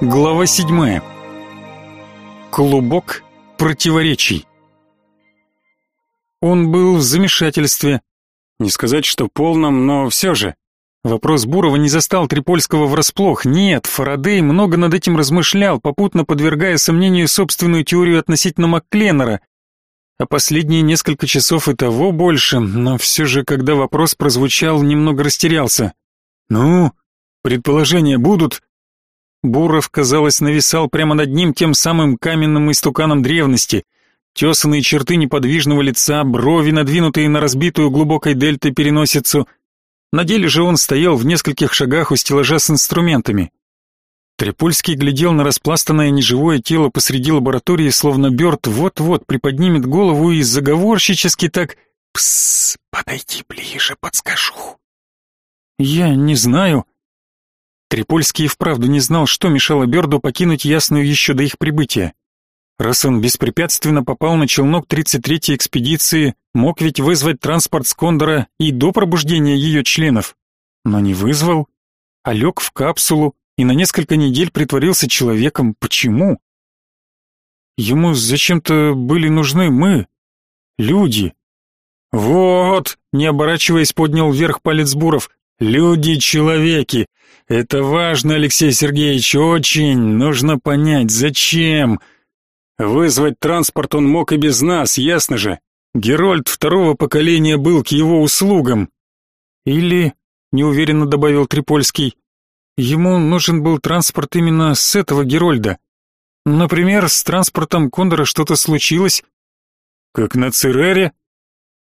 Глава седьмая. Клубок противоречий. Он был в замешательстве. Не сказать, что полном, но все же. Вопрос Бурова не застал Трипольского врасплох. Нет, Фарадей много над этим размышлял, попутно подвергая сомнению собственную теорию относительно Маккленнера. А последние несколько часов и того больше, но все же, когда вопрос прозвучал, немного растерялся. «Ну, предположения будут?» Буров, казалось, нависал прямо над ним тем самым каменным истуканом древности. Тесанные черты неподвижного лица, брови, надвинутые на разбитую глубокой дельтой переносицу — на деле же он стоял в нескольких шагах у стеллажа с инструментами. Трепольский глядел на распластанное неживое тело посреди лаборатории, словно Бёрд вот-вот приподнимет голову и заговорщически так «Псс, подойди ближе, подскажу». «Я не знаю». Трепольский и вправду не знал, что мешало Бёрду покинуть Ясную еще до их прибытия. Раз он беспрепятственно попал на челнок 33-й экспедиции, мог ведь вызвать транспорт с Кондора и до пробуждения ее членов. Но не вызвал, а лег в капсулу и на несколько недель притворился человеком. Почему? Ему зачем-то были нужны мы, люди. Вот, не оборачиваясь, поднял вверх палец Буров. Люди-человеки. Это важно, Алексей Сергеевич, очень. Нужно понять, зачем. Вызвать транспорт он мог и без нас, ясно же. Герольд второго поколения был к его услугам. Или, неуверенно добавил Трипольский, ему нужен был транспорт именно с этого Герольда. Например, с транспортом Кондора что-то случилось. Как на Церере?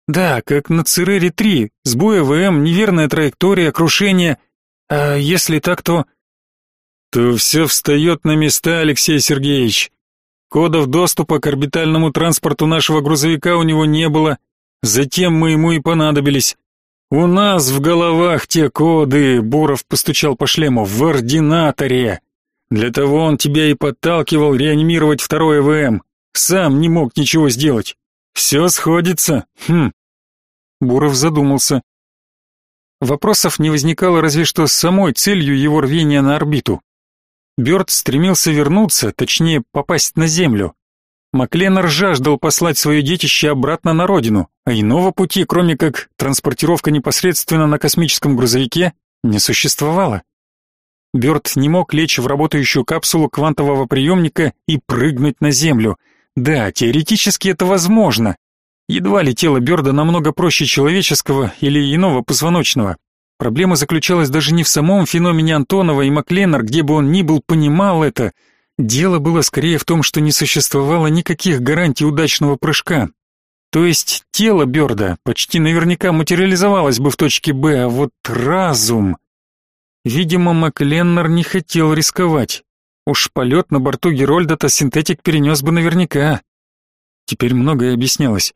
Да, как на Церере-3, сбой АВМ, неверная траектория, крушение. А если так, то... То все встает на места, Алексей Сергеевич. Кодов доступа к орбитальному транспорту нашего грузовика у него не было, затем мы ему и понадобились. У нас в головах те коды, Буров постучал по шлему, в ординаторе. Для того он тебя и подталкивал реанимировать второе ВМ. Сам не мог ничего сделать. Все сходится. Хм. Буров задумался. Вопросов не возникало разве что с самой целью его рвения на орбиту. Бёрд стремился вернуться, точнее, попасть на Землю. Макленнер жаждал послать свое детище обратно на родину, а иного пути, кроме как транспортировка непосредственно на космическом грузовике, не существовало. Бёрд не мог лечь в работающую капсулу квантового приемника и прыгнуть на Землю. Да, теоретически это возможно. Едва ли тело Бёрда намного проще человеческого или иного позвоночного. Проблема заключалась даже не в самом феномене Антонова и Макленнер, где бы он ни был, понимал это. Дело было скорее в том, что не существовало никаких гарантий удачного прыжка. То есть тело Бёрда почти наверняка материализовалось бы в точке Б, а вот разум... Видимо, Макленнер не хотел рисковать. Уж полет на борту Герольда-то синтетик перенес бы наверняка. Теперь многое объяснялось.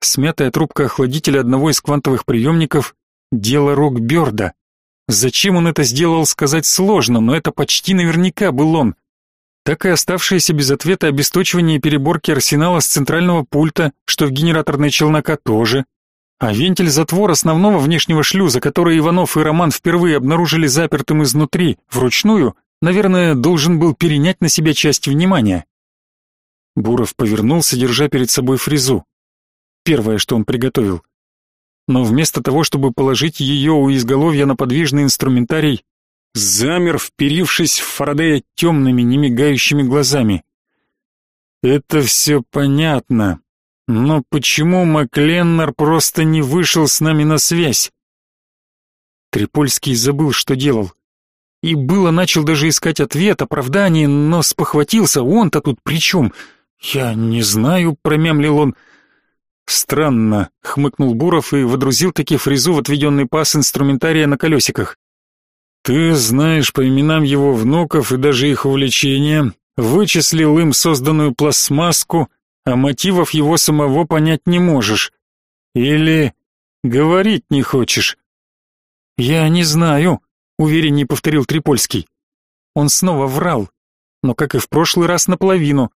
Смятая трубка охладителя одного из квантовых приемников, Дело рук Бёрда. Зачем он это сделал, сказать сложно, но это почти наверняка был он. Так и оставшееся без ответа обесточивание переборки арсенала с центрального пульта, что в генераторной челнока тоже. А вентиль затвор основного внешнего шлюза, который Иванов и Роман впервые обнаружили запертым изнутри, вручную, наверное, должен был перенять на себя часть внимания. Буров повернулся, держа перед собой фрезу. Первое, что он приготовил — но вместо того, чтобы положить ее у изголовья на подвижный инструментарий, замер, вперившись в Фарадея темными, немигающими глазами. Это все понятно, но почему Макленнер просто не вышел с нами на связь? Трипольский забыл, что делал. И было начал даже искать ответ, оправдание, но спохватился, он-то тут при чем? Я не знаю, промямлил он, — Странно, хмыкнул Буров и водрузил таки фрезу в отведенный паз инструментария на колесиках. Ты знаешь по именам его внуков и даже их увлечения, вычислил им созданную пластмасску, а мотивов его самого понять не можешь. Или говорить не хочешь? Я не знаю, увереннее повторил Трипольский. Он снова врал, но как и в прошлый раз наполовину.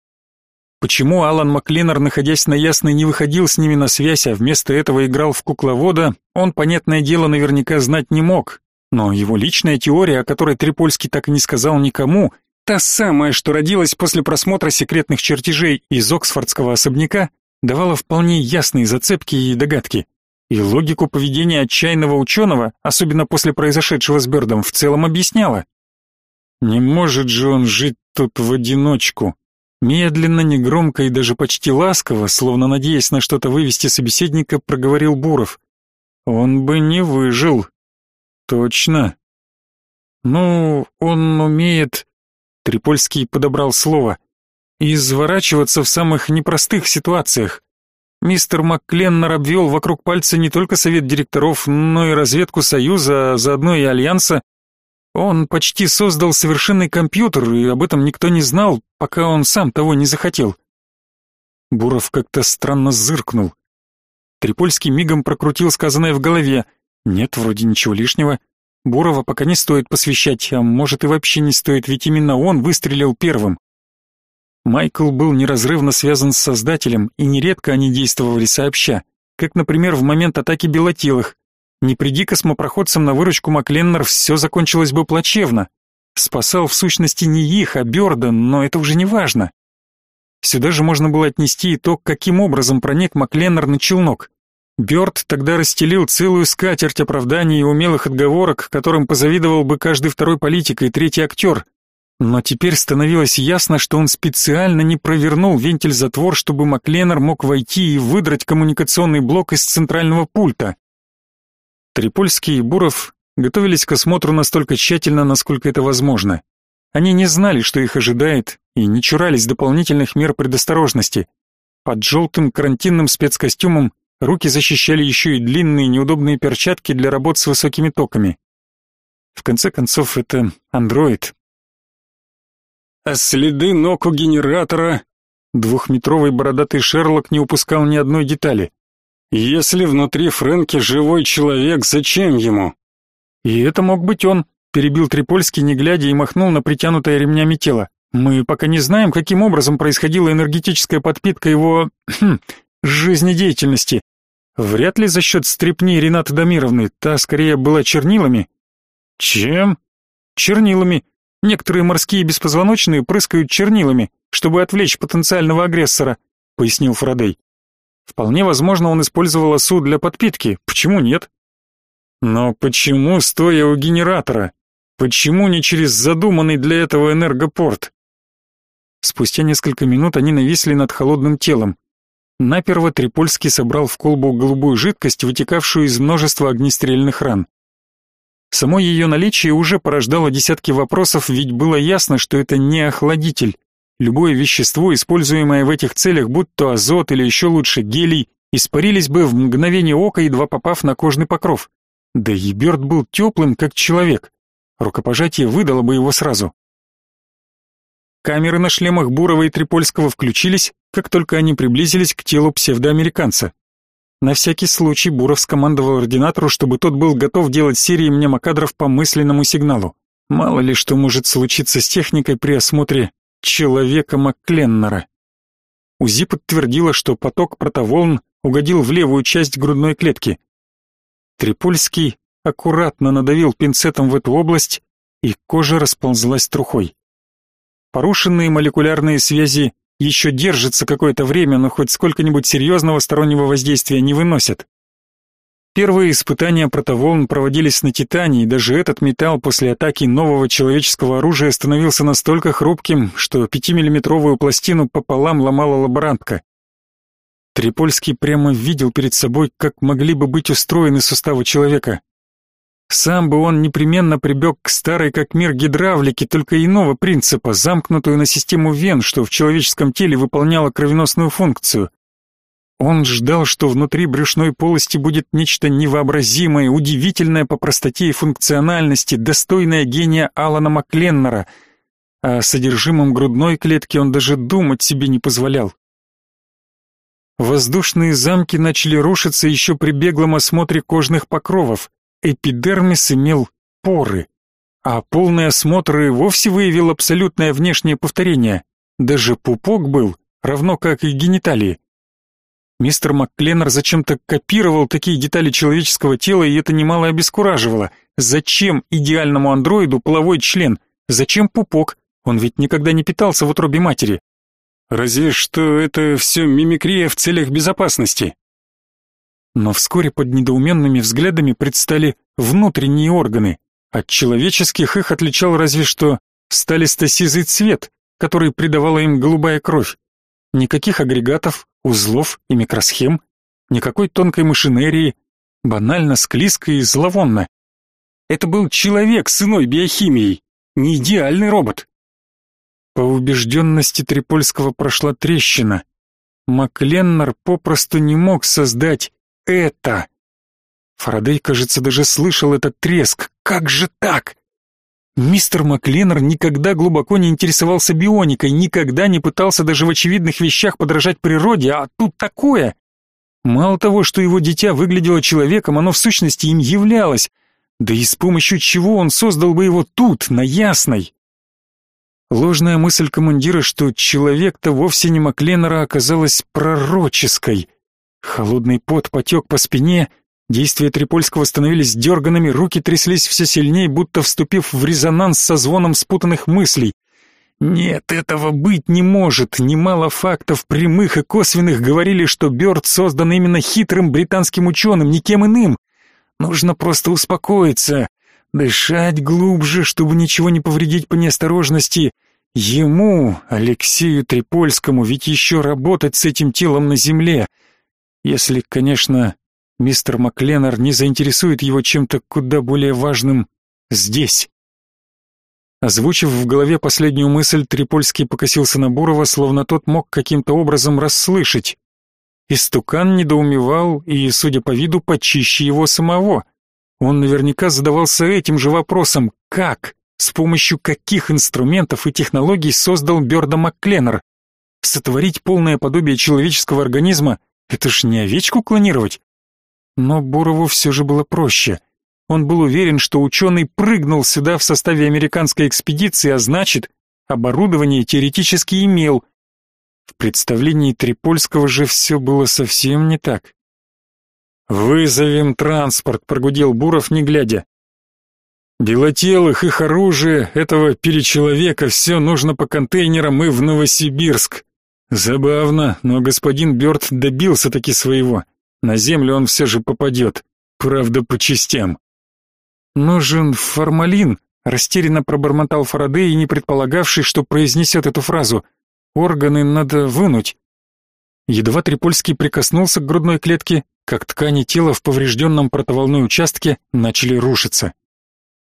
Почему Алан Маклинер, находясь на Ясной, не выходил с ними на связь, а вместо этого играл в кукловода, он, понятное дело, наверняка знать не мог. Но его личная теория, о которой Трипольский так и не сказал никому, та самая, что родилась после просмотра секретных чертежей из Оксфордского особняка, давала вполне ясные зацепки и догадки. И логику поведения отчаянного ученого, особенно после произошедшего с Бёрдом, в целом объясняла. Не может же он жить тут в одиночку. Медленно, негромко и даже почти ласково, словно надеясь на что-то вывести собеседника, проговорил Буров. Он бы не выжил. Точно. Ну, он умеет... Трипольский подобрал слово. Изворачиваться в самых непростых ситуациях. Мистер Маккленнер обвел вокруг пальца не только совет директоров, но и разведку Союза, а заодно и Альянса. Он почти создал совершенный компьютер, и об этом никто не знал, пока он сам того не захотел. Буров как-то странно зыркнул. Трипольский мигом прокрутил сказанное в голове. Нет, вроде ничего лишнего. Бурова пока не стоит посвящать, а может и вообще не стоит, ведь именно он выстрелил первым. Майкл был неразрывно связан с Создателем, и нередко они действовали сообща, как, например, в момент атаки белотилых. Не приди космопроходцам на выручку Макленнер, все закончилось бы плачевно. Спасал в сущности не их, а Бёрден, но это уже не важно. Сюда же можно было отнести и то, каким образом проник Макленнер на челнок. Бёрд тогда расстелил целую скатерть оправданий и умелых отговорок, которым позавидовал бы каждый второй политик и третий актер, но теперь становилось ясно, что он специально не провернул вентиль-затвор, чтобы Макленнер мог войти и выдрать коммуникационный блок из центрального пульта. Трипольский и Буров готовились к осмотру настолько тщательно, насколько это возможно. Они не знали, что их ожидает, и не чурались дополнительных мер предосторожности. Под желтым карантинным спецкостюмом руки защищали еще и длинные неудобные перчатки для работ с высокими токами. В конце концов, это андроид, а следы ног у генератора... Двухметровый бородатый Шерлок не упускал ни одной детали. Если внутри Фрэнки живой человек, зачем ему? И это мог быть он, перебил Трипольский, не глядя, и махнул на притянутое ремнями тело. Мы пока не знаем, каким образом происходила энергетическая подпитка его... Хм, жизнедеятельности. Вряд ли за счет стрепни Ренаты Дамировны, та скорее была чернилами. Чем? Чернилами. Некоторые морские беспозвоночные прыскают чернилами, чтобы отвлечь потенциального агрессора, пояснил Фарадей. Вполне возможно, он использовал осу для подпитки. Почему нет? Но почему стоя у генератора? Почему не через задуманный для этого энергопорт? Спустя несколько минут они нависли над холодным телом. Наперво Трипольский собрал в колбу голубую жидкость, вытекавшую из множества огнестрельных ран. Само ее наличие уже порождало десятки вопросов, ведь было ясно, что это не охладитель. Любое вещество, используемое в этих целях, будь то азот или еще лучше гелий, испарились бы в мгновение ока, едва попав на кожный покров. Да и Бёрд был теплым, как человек. Рукопожатие выдало бы его сразу. Камеры на шлемах Бурова и Трипольского включились, как только они приблизились к телу псевдоамериканца. На всякий случай Буров скомандовал ординатору, чтобы тот был готов делать серии мнемокадров по мысленному сигналу. Мало ли что может случиться с техникой при осмотре человека Маккленнера. УЗИ подтвердило, что поток протоволн угодил в левую часть грудной клетки. Трипольский аккуратно надавил пинцетом в эту область, и кожа расползлась трухой. Порушенные молекулярные связи еще держится какое-то время, но хоть сколько-нибудь серьезного стороннего воздействия не выносят. Первые испытания протоволн проводились на Титане, и даже этот металл после атаки нового человеческого оружия становился настолько хрупким, что пятимиллиметровую пластину пополам ломала лаборантка. Трипольский прямо видел перед собой, как могли бы быть устроены суставы человека, сам бы он непременно прибег к старой как мир гидравлике, только иного принципа, замкнутую на систему вен, что в человеческом теле выполняла кровеносную функцию. Он ждал, что внутри брюшной полости будет нечто невообразимое, удивительное по простоте и функциональности, достойное гения Алана Макленнера, о содержимом грудной клетки он даже думать себе не позволял. Воздушные замки начали рушиться еще при беглом осмотре кожных покровов эпидермис имел поры, а полный осмотр и вовсе выявил абсолютное внешнее повторение. Даже пупок был, равно как и гениталии. Мистер МакКленнер зачем-то копировал такие детали человеческого тела, и это немало обескураживало. Зачем идеальному андроиду половой член? Зачем пупок? Он ведь никогда не питался в утробе матери. Разве что это все мимикрия в целях безопасности. Но вскоре под недоуменными взглядами предстали внутренние органы. От человеческих их отличал разве что сталисто-сизый цвет, который придавала им голубая кровь. Никаких агрегатов, узлов и микросхем, никакой тонкой машинерии, банально склизко и зловонно. Это был человек с иной биохимией, не идеальный робот. По убежденности Трипольского прошла трещина. Макленнер попросту не мог создать это. Фарадей, кажется, даже слышал этот треск. Как же так? Мистер Макленнер никогда глубоко не интересовался бионикой, никогда не пытался даже в очевидных вещах подражать природе, а тут такое. Мало того, что его дитя выглядело человеком, оно в сущности им являлось. Да и с помощью чего он создал бы его тут, на Ясной? Ложная мысль командира, что человек-то вовсе не Макленнера, оказалась пророческой. Холодный пот потек по спине, действия Трипольского становились дерганными, руки тряслись все сильнее, будто вступив в резонанс со звоном спутанных мыслей. Нет, этого быть не может. Немало фактов прямых и косвенных говорили, что Бёрд создан именно хитрым британским ученым, никем иным. Нужно просто успокоиться, дышать глубже, чтобы ничего не повредить по неосторожности. Ему, Алексею Трипольскому, ведь еще работать с этим телом на земле. Если, конечно, мистер Макленнер не заинтересует его чем-то куда более важным здесь. Озвучив в голове последнюю мысль, Трипольский покосился на Бурова, словно тот мог каким-то образом расслышать. Истукан недоумевал и, судя по виду, почище его самого. Он наверняка задавался этим же вопросом «как?», с помощью каких инструментов и технологий создал Бёрда Маккленнер. Сотворить полное подобие человеческого организма — это ж не овечку клонировать. Но Бурову все же было проще. Он был уверен, что ученый прыгнул сюда в составе американской экспедиции, а значит, оборудование теоретически имел — в представлении Трипольского же все было совсем не так. «Вызовем транспорт», — прогудел Буров, не глядя. «Белотелых, их оружие, этого перечеловека, все нужно по контейнерам и в Новосибирск. Забавно, но господин Бёрд добился таки своего. На землю он все же попадет, правда, по частям». «Нужен формалин», — растерянно пробормотал Фарадей, не предполагавший, что произнесет эту фразу. Органы надо вынуть. Едва Трипольский прикоснулся к грудной клетке, как ткани тела в поврежденном протоволной участке начали рушиться.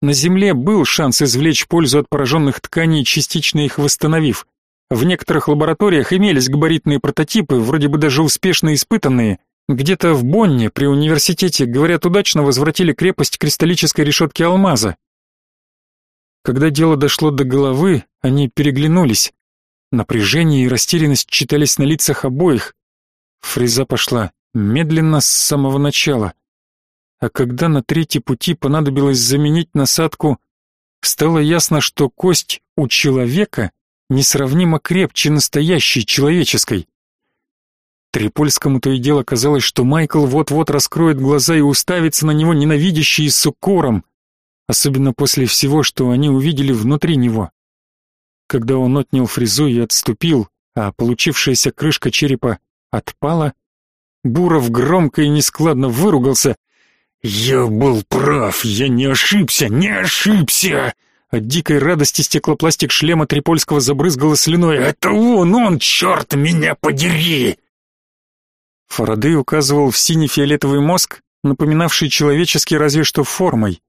На Земле был шанс извлечь пользу от пораженных тканей, частично их восстановив. В некоторых лабораториях имелись габаритные прототипы, вроде бы даже успешно испытанные. Где-то в Бонне при университете, говорят, удачно возвратили крепость кристаллической решетки алмаза. Когда дело дошло до головы, они переглянулись. Напряжение и растерянность читались на лицах обоих. Фреза пошла медленно с самого начала. А когда на третьей пути понадобилось заменить насадку, стало ясно, что кость у человека несравнимо крепче настоящей человеческой. Трипольскому то и дело казалось, что Майкл вот-вот раскроет глаза и уставится на него ненавидящий с укором, особенно после всего, что они увидели внутри него. Когда он отнял фрезу и отступил, а получившаяся крышка черепа отпала, Буров громко и нескладно выругался. «Я был прав, я не ошибся, не ошибся!» От дикой радости стеклопластик шлема Трипольского забрызгало слюной. «Это он, он, черт меня подери!» Фарадей указывал в синий-фиолетовый мозг, напоминавший человеческий разве что формой.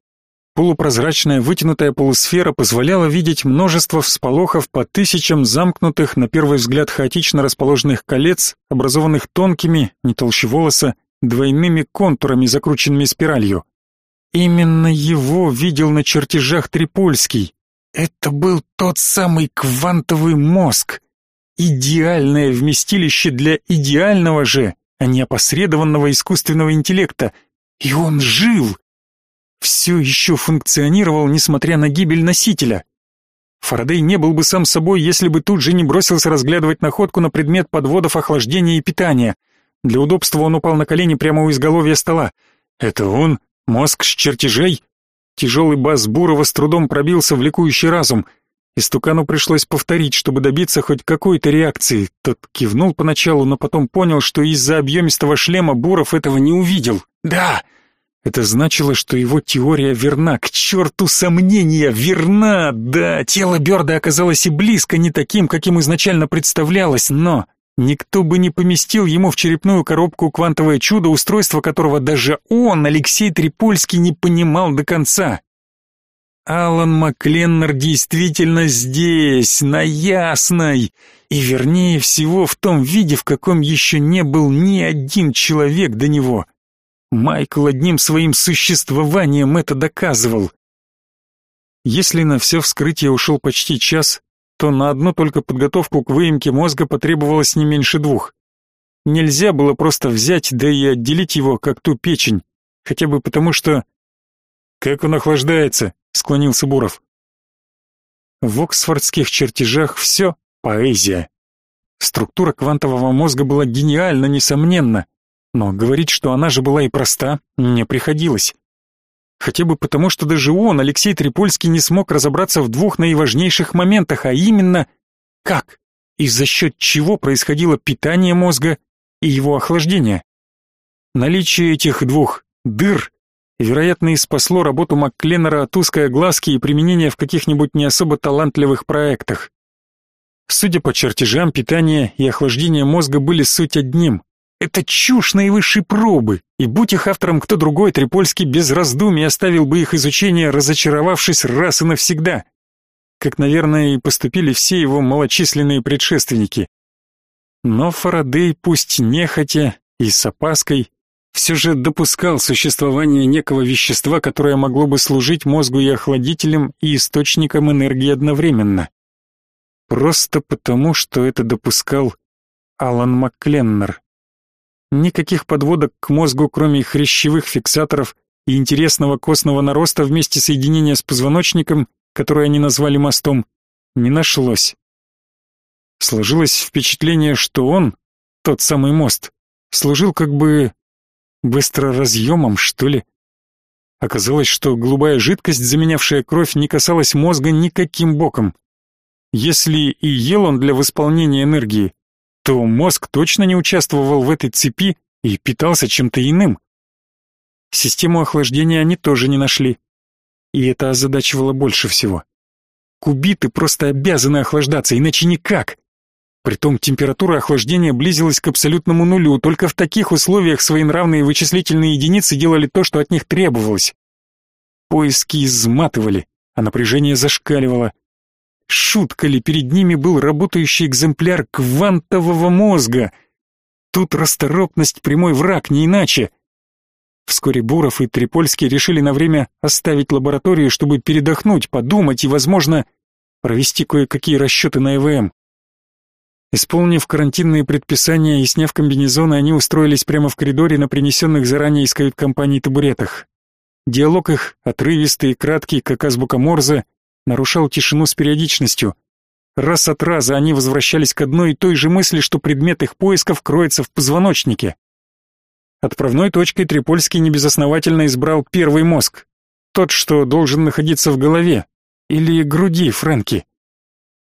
Полупрозрачная вытянутая полусфера позволяла видеть множество всполохов по тысячам замкнутых, на первый взгляд хаотично расположенных колец, образованных тонкими, не толще волоса, двойными контурами, закрученными спиралью. Именно его видел на чертежах Трипольский. Это был тот самый квантовый мозг. Идеальное вместилище для идеального же, а не опосредованного искусственного интеллекта. И он жил все еще функционировал, несмотря на гибель носителя. Фарадей не был бы сам собой, если бы тут же не бросился разглядывать находку на предмет подводов охлаждения и питания. Для удобства он упал на колени прямо у изголовья стола. «Это он? Мозг с чертежей?» Тяжелый бас Бурова с трудом пробился в ликующий разум. Истукану пришлось повторить, чтобы добиться хоть какой-то реакции. Тот кивнул поначалу, но потом понял, что из-за объемистого шлема Буров этого не увидел. «Да!» Это значило, что его теория верна, к черту сомнения, верна, да, тело Бёрда оказалось и близко не таким, каким изначально представлялось, но никто бы не поместил ему в черепную коробку квантовое чудо, устройство которого даже он, Алексей Трипольский, не понимал до конца. Алан Макленнер действительно здесь, на Ясной, и вернее всего в том виде, в каком еще не был ни один человек до него. Майкл одним своим существованием это доказывал. Если на все вскрытие ушел почти час, то на одну только подготовку к выемке мозга потребовалось не меньше двух. Нельзя было просто взять, да и отделить его, как ту печень, хотя бы потому что... «Как он охлаждается?» — склонился Буров. В оксфордских чертежах все поэзия. Структура квантового мозга была гениальна, несомненно, но говорить, что она же была и проста, не приходилось. Хотя бы потому, что даже он, Алексей Трипольский, не смог разобраться в двух наиважнейших моментах, а именно, как и за счет чего происходило питание мозга и его охлаждение. Наличие этих двух дыр, вероятно, и спасло работу Маккленнера от узкой глазки и применения в каких-нибудь не особо талантливых проектах. Судя по чертежам, питание и охлаждение мозга были суть одним. Это чушь наивысшей пробы, и будь их автором кто другой, Трипольский без раздумий оставил бы их изучение, разочаровавшись раз и навсегда. Как, наверное, и поступили все его малочисленные предшественники. Но Фарадей, пусть нехотя и с опаской, все же допускал существование некого вещества, которое могло бы служить мозгу и охладителем, и источником энергии одновременно. Просто потому, что это допускал Алан Маккленнер. Никаких подводок к мозгу, кроме хрящевых фиксаторов и интересного костного нароста вместе соединения с позвоночником, которое они назвали мостом, не нашлось. Сложилось впечатление, что он, тот самый мост, служил как бы быстроразъемом, что ли. Оказалось, что голубая жидкость, заменявшая кровь, не касалась мозга никаким боком. Если и ел он для восполнения энергии, то мозг точно не участвовал в этой цепи и питался чем-то иным. Систему охлаждения они тоже не нашли. И это озадачивало больше всего. Кубиты просто обязаны охлаждаться, иначе никак. Притом температура охлаждения близилась к абсолютному нулю, только в таких условиях своенравные вычислительные единицы делали то, что от них требовалось. Поиски изматывали, а напряжение зашкаливало. Шутка ли, перед ними был работающий экземпляр квантового мозга. Тут расторопность прямой враг, не иначе. Вскоре Буров и Трипольский решили на время оставить лабораторию, чтобы передохнуть, подумать и, возможно, провести кое-какие расчеты на ЭВМ. Исполнив карантинные предписания и сняв комбинезоны, они устроились прямо в коридоре на принесенных заранее из кают-компании табуретах. Диалог их, отрывистый и краткий, как азбука Морзе, нарушал тишину с периодичностью. Раз от раза они возвращались к одной и той же мысли, что предмет их поисков кроется в позвоночнике. Отправной точкой Трипольский небезосновательно избрал первый мозг, тот, что должен находиться в голове, или груди Фрэнки.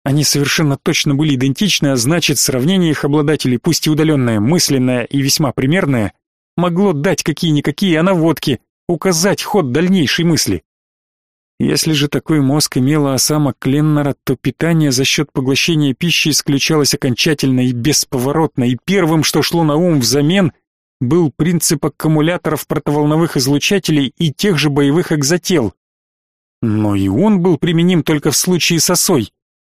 Они совершенно точно были идентичны, а значит, сравнение их обладателей, пусть и удаленное, мысленное и весьма примерное, могло дать какие-никакие наводки, указать ход дальнейшей мысли. Если же такой мозг имела осама Кленнера, то питание за счет поглощения пищи исключалось окончательно и бесповоротно, и первым, что шло на ум взамен, был принцип аккумуляторов протоволновых излучателей и тех же боевых экзотел. Но и он был применим только в случае с осой.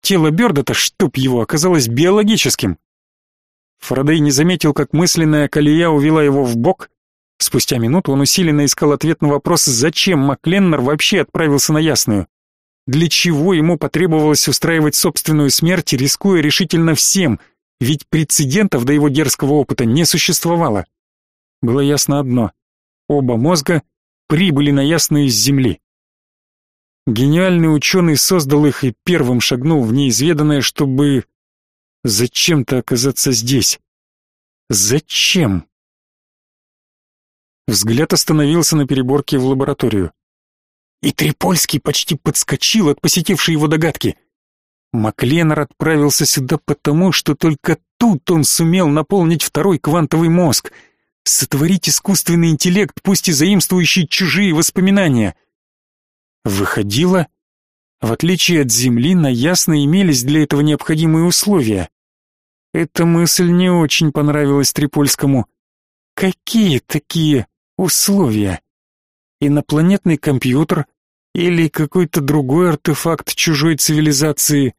Тело Бёрда-то, чтоб его, оказалось биологическим. Фарадей не заметил, как мысленная колея увела его в бок, Спустя минуту он усиленно искал ответ на вопрос, зачем Макленнер вообще отправился на Ясную. Для чего ему потребовалось устраивать собственную смерть, рискуя решительно всем, ведь прецедентов до его дерзкого опыта не существовало. Было ясно одно — оба мозга прибыли на Ясную с Земли. Гениальный ученый создал их и первым шагнул в неизведанное, чтобы зачем-то оказаться здесь. Зачем? Взгляд остановился на переборке в лабораторию. И Трипольский почти подскочил от посетившей его догадки. Макленнер отправился сюда потому, что только тут он сумел наполнить второй квантовый мозг, сотворить искусственный интеллект, пусть и заимствующий чужие воспоминания. Выходило, в отличие от Земли, на Ясно имелись для этого необходимые условия. Эта мысль не очень понравилась Трипольскому. Какие такие условия? Инопланетный компьютер или какой-то другой артефакт чужой цивилизации?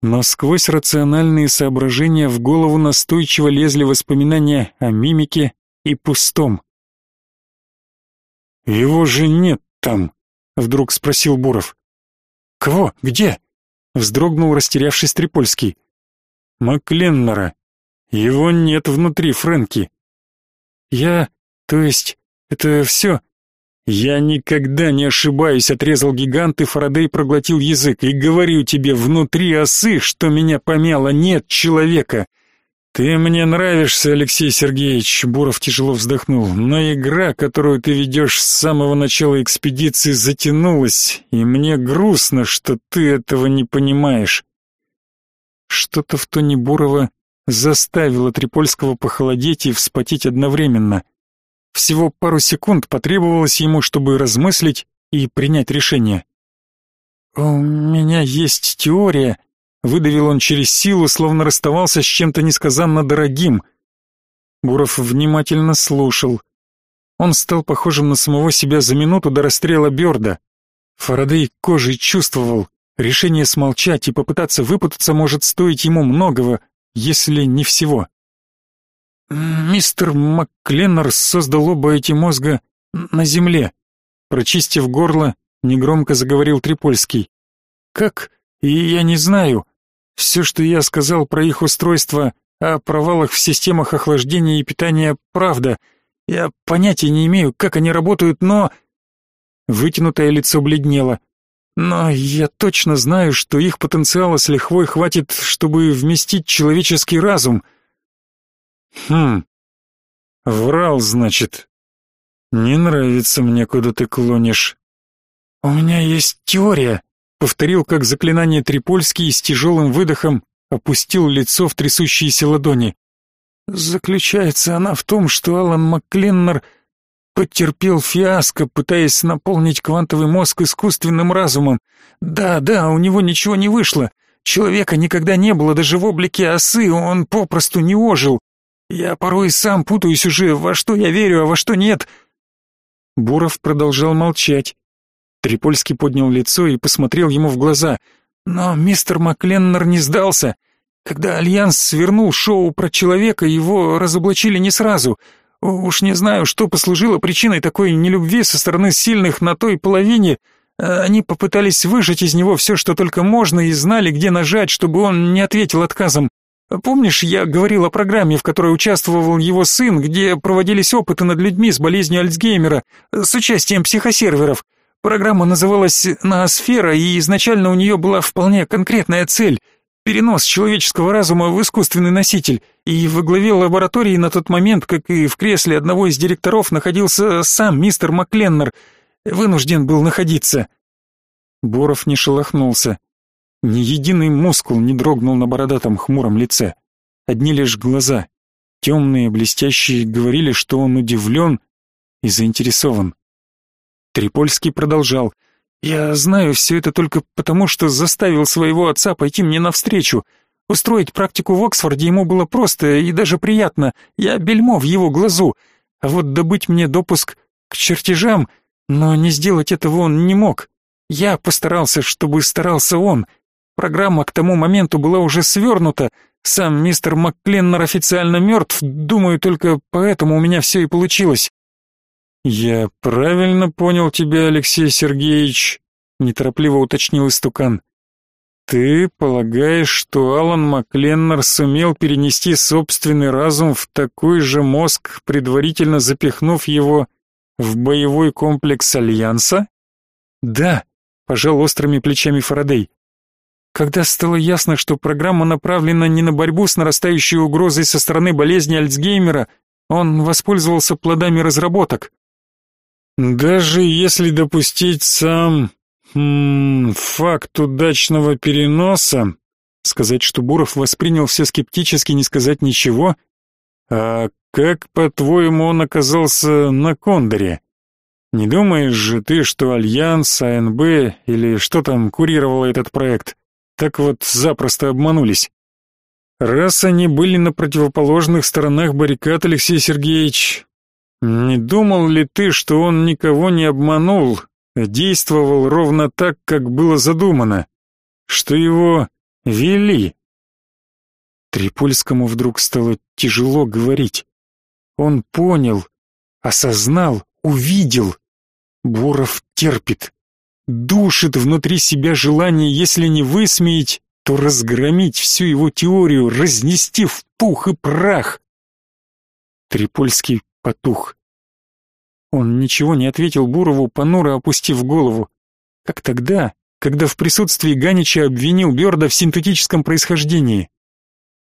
Но сквозь рациональные соображения в голову настойчиво лезли воспоминания о мимике и пустом. «Его же нет там», — вдруг спросил Буров. «Кого? Где?» — вздрогнул растерявшись Трипольский. «Макленнера. Его нет внутри Фрэнки». «Я... то есть... это все?» «Я никогда не ошибаюсь», — отрезал гигант, и Фарадей проглотил язык. «И говорю тебе, внутри осы, что меня помяло, нет человека». «Ты мне нравишься, Алексей Сергеевич», — Буров тяжело вздохнул, «но игра, которую ты ведешь с самого начала экспедиции, затянулась, и мне грустно, что ты этого не понимаешь». Что-то в тоне Бурова заставило Трипольского похолодеть и вспотеть одновременно — всего пару секунд потребовалось ему, чтобы размыслить и принять решение. «У меня есть теория», — выдавил он через силу, словно расставался с чем-то несказанно дорогим. Буров внимательно слушал. Он стал похожим на самого себя за минуту до расстрела Бёрда. Фарадей кожей чувствовал, решение смолчать и попытаться выпутаться может стоить ему многого, если не всего. «Мистер МакКленнер создал оба эти мозга на земле», прочистив горло, негромко заговорил Трипольский. «Как? И я не знаю. Все, что я сказал про их устройство, о провалах в системах охлаждения и питания, правда. Я понятия не имею, как они работают, но...» Вытянутое лицо бледнело. «Но я точно знаю, что их потенциала с лихвой хватит, чтобы вместить человеческий разум». Хм. Врал, значит. Не нравится мне, куда ты клонишь. У меня есть теория, повторил как заклинание Трипольский и с тяжелым выдохом опустил лицо в трясущиеся ладони. Заключается она в том, что Алан Маккленнер потерпел фиаско, пытаясь наполнить квантовый мозг искусственным разумом. Да, да, у него ничего не вышло. Человека никогда не было даже в облике осы, он попросту не ожил. Я порой сам путаюсь уже, во что я верю, а во что нет. Буров продолжал молчать. Трипольский поднял лицо и посмотрел ему в глаза. Но мистер Макленнер не сдался. Когда Альянс свернул шоу про человека, его разоблачили не сразу. Уж не знаю, что послужило причиной такой нелюбви со стороны сильных на той половине. Они попытались выжать из него все, что только можно, и знали, где нажать, чтобы он не ответил отказом. Помнишь, я говорил о программе, в которой участвовал его сын, где проводились опыты над людьми с болезнью Альцгеймера с участием психосерверов? Программа называлась «Ноосфера», и изначально у нее была вполне конкретная цель — перенос человеческого разума в искусственный носитель. И во главе лаборатории на тот момент, как и в кресле одного из директоров, находился сам мистер Макленнер. Вынужден был находиться. Боров не шелохнулся. Ни единый мускул не дрогнул на бородатом хмуром лице. Одни лишь глаза, темные, блестящие, говорили, что он удивлен и заинтересован. Трипольский продолжал. «Я знаю все это только потому, что заставил своего отца пойти мне навстречу. Устроить практику в Оксфорде ему было просто и даже приятно. Я бельмо в его глазу. А вот добыть мне допуск к чертежам, но не сделать этого он не мог. Я постарался, чтобы старался он, Программа к тому моменту была уже свернута. Сам мистер МакКленнер официально мертв, думаю, только поэтому у меня все и получилось. Я правильно понял тебя, Алексей Сергеевич, неторопливо уточнил истукан. Ты полагаешь, что Алан Макленнер сумел перенести собственный разум в такой же мозг, предварительно запихнув его в боевой комплекс Альянса? Да, пожал острыми плечами Фарадей. Когда стало ясно, что программа направлена не на борьбу с нарастающей угрозой со стороны болезни Альцгеймера, он воспользовался плодами разработок. Даже если допустить сам... Хм, факт удачного переноса. Сказать, что Буров воспринял все скептически, не сказать ничего. А как, по-твоему, он оказался на Кондоре? Не думаешь же ты, что Альянс, АНБ или что там курировало этот проект, так вот запросто обманулись? Раз они были на противоположных сторонах баррикад, Алексей Сергеевич, не думал ли ты, что он никого не обманул, действовал ровно так, как было задумано, что его вели? Трипольскому вдруг стало тяжело говорить. Он понял, осознал, увидел. Буров терпит, душит внутри себя желание, если не высмеять, то разгромить всю его теорию, разнести в пух и прах. Трипольский потух. Он ничего не ответил Бурову, понуро опустив голову. Как тогда, когда в присутствии Ганича обвинил Бёрда в синтетическом происхождении.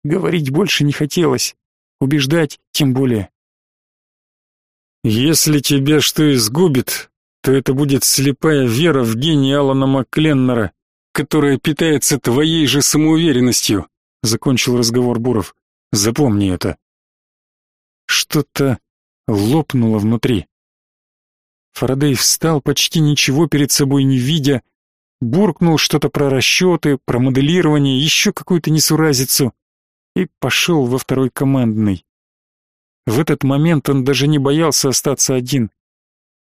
Говорить больше не хотелось, убеждать тем более. «Если тебя что изгубит, то это будет слепая вера в гений Алана Маккленнера, которая питается твоей же самоуверенностью», — закончил разговор Буров. «Запомни это». Что-то лопнуло внутри. Фарадей встал, почти ничего перед собой не видя, буркнул что-то про расчеты, про моделирование, еще какую-то несуразицу и пошел во второй командный. В этот момент он даже не боялся остаться один.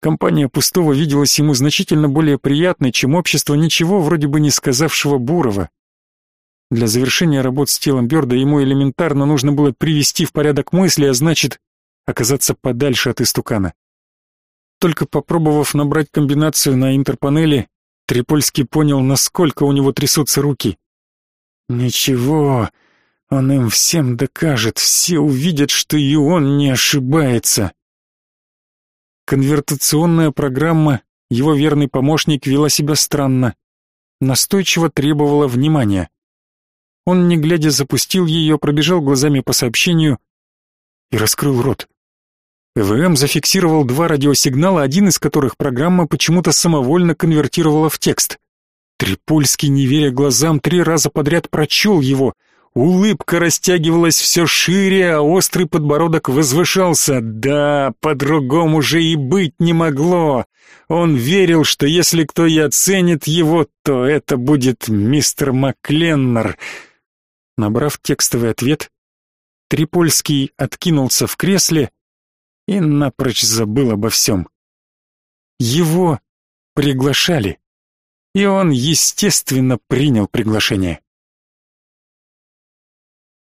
Компания Пустого виделась ему значительно более приятной, чем общество ничего вроде бы не сказавшего Бурова. Для завершения работ с телом Бёрда ему элементарно нужно было привести в порядок мысли, а значит, оказаться подальше от истукана. Только попробовав набрать комбинацию на интерпанели, Трипольский понял, насколько у него трясутся руки. «Ничего, он им всем докажет, все увидят, что и он не ошибается». Конвертационная программа, его верный помощник, вела себя странно. Настойчиво требовала внимания. Он, не глядя, запустил ее, пробежал глазами по сообщению и раскрыл рот. ЭВМ зафиксировал два радиосигнала, один из которых программа почему-то самовольно конвертировала в текст. Трипольский, не веря глазам, три раза подряд прочел его. Улыбка растягивалась все шире, а острый подбородок возвышался. Да, по-другому же и быть не могло. Он верил, что если кто и оценит его, то это будет мистер Макленнер. Набрав текстовый ответ, Трипольский откинулся в кресле и напрочь забыл обо всем. Его приглашали, и он, естественно, принял приглашение.